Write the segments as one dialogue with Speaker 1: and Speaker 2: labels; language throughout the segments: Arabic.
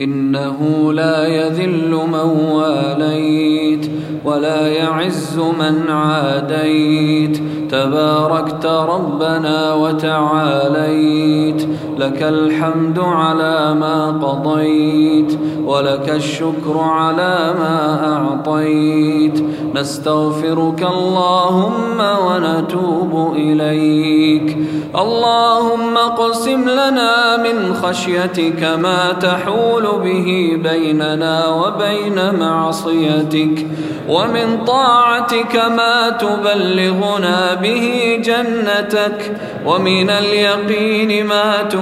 Speaker 1: إنه لا يذل من واليت ولا يعز من عاديت. تباركت ربنا وتعاليت. لك الحمد على ما قضيت ولك الشكر على ما أعطيت. نستغفرك اللهم ونتوب إليك. اللهم اقسم لنا من خشيتك ما تحول به بيننا وبين معصيتك ومن طاعتك ما تبلغنا به جنتك ومن اليقين ما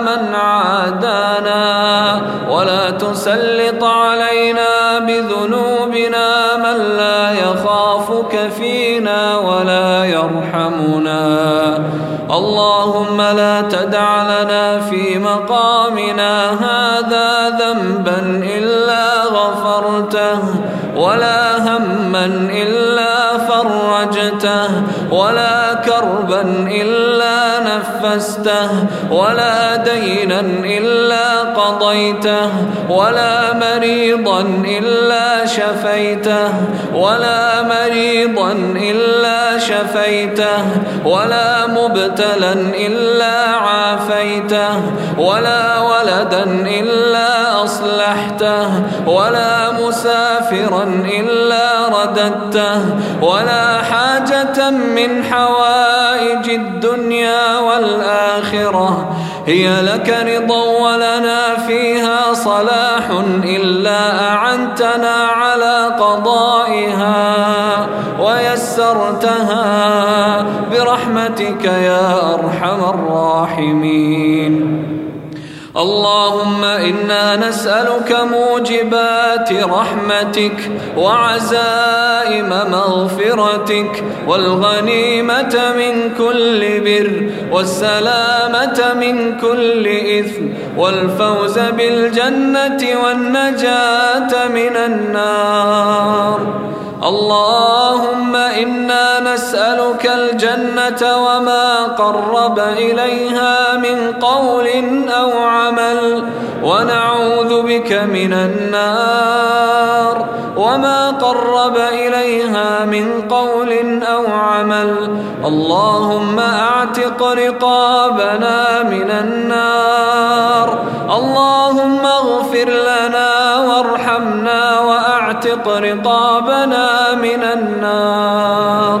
Speaker 1: من عادانا ولا تسلط علينا بذنوبنا من لا يخافك فينا ولا يرحمنا. اللهم لا تدع لنا في مقامنا هذا ذنبا إلا غفرته ولا هما إلا فرجته ولا كربا إلا نفسته ولا دينا إلا قضيته ولا مريضا إلا شفيته ولا مريضا إلا شفيته ولا مبتلا إلا عافيته ولا ولدا إلا أصلحته ولا مسافرا إلا رددته ولا حاجة من حوائج الدنيا والآخرة هي لك رضا ولنا فيها صلاح إلا أعنتنا على قضائها ويسرتها برحمتك يا أرحم الراحمين. اللهم إنا نسألك موجبات رحمتك وعزائم مغفرتك والغنيمة من كل بر والسلامة من كل إثم والفوز بالجنة والنجاة من النار اللهم إنا نسألك الجنة وما قرب إليها من قول أو عمل ونعوذ بك من النار وما قرب إليها من قول أو عمل. اللهم أعتق رقابنا من النار اللهم اغفر لنا وارحمنا وأعتق رقابنا من النار.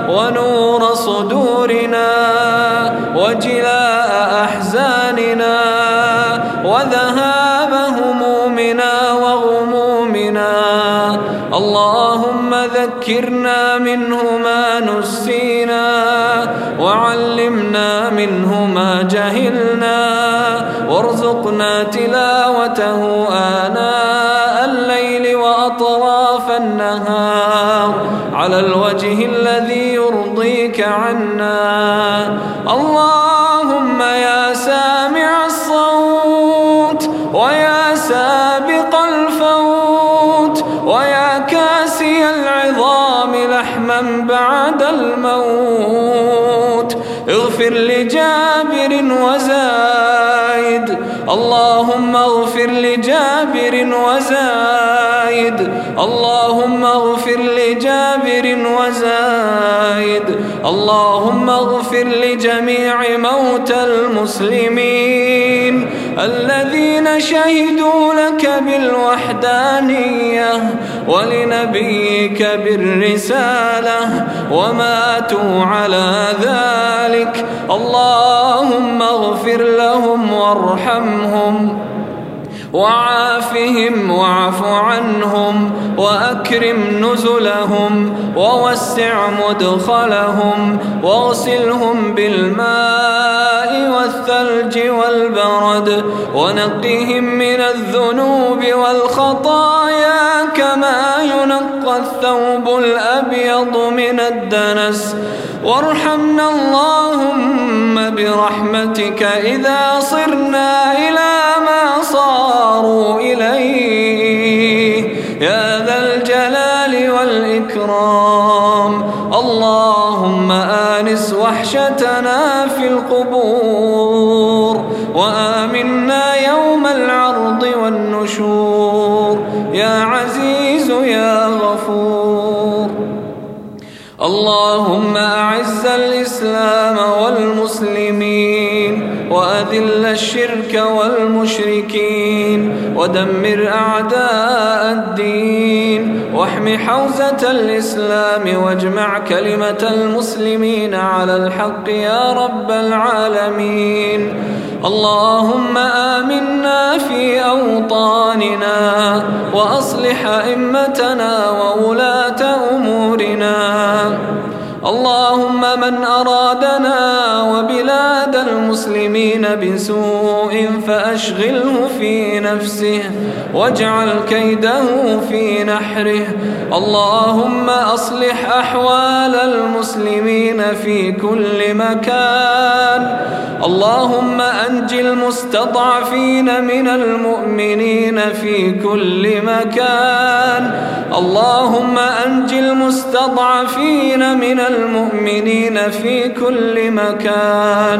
Speaker 1: ونور صدورنا وجلاء أحزاننا وذهاب همومنا وغمومنا. اللهم ذكرنا منه ما نسينا وعلمنا منه ما جهلنا. وارزقنا تلاوته آناء الليل وأطراف النهار على الوجه الذي يرضيك عنا. اللهم يا سامع الصوت ويا سابق الفوت ويا كاسي العظام لحما بعد والموت اغفر لجابر وزايد اللهم اغفر لجابر وزايد. اللهم اغفر لجابر وزايد. اللهم اغفر لجميع موتى المسلمين الذين شهدوا لك بالوحدانية. ولنبيك بالرسالة وماتوا على ذلك. اللهم اغفر لهم وارحمهم وعافهم واعف عنهم وأكرم نزلهم ووسع مدخلهم واغسلهم بالماء والثلج والبرد ونقهم من الذنوب والخطايا كما الثوب الأبيض من الدنس. وارحمنا اللهم برحمتك إذا صرنا إلى ما صاروا إليه. يا ذا الجلال والإكرام. اللهم آنس وحشتنا في القبور. وآمنا يوم العرض والنشور. يا اللهم أعز الإسلام والمسلمين وأذل الشرك والمشركين ودمر أعداء الدين واحم حوزة الإسلام واجمع كلمة المسلمين على الحق يا رب العالمين. اللهم آمنا في أوطاننا وأصلح أئمتنا وولاة أمورنا. اللهم من أرادنا وبلاد المسلمين بسوء فأشغله في نفسه واجعل كيده في نحره. اللهم أصلح أحوال المسلمين في كل مكان. اللهم أنج المستضعفين من المؤمنين في كل مكان. اللهم أنج المستضعفين من المؤمنين في كل مكان.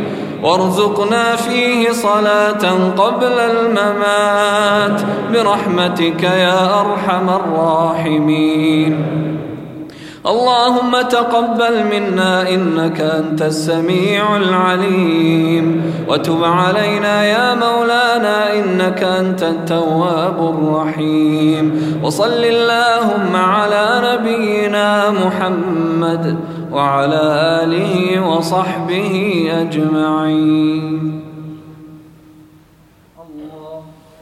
Speaker 1: وارزقنا فيه صلاة قبل الممات برحمتك يا أرحم الراحمين. اللهم تقبل منا إنك أنت السميع العليم. وتب علينا يا مولانا إنك أنت التواب الرحيم. وصل اللهم على نبينا محمد وعلى آله وصحبه أجمعين.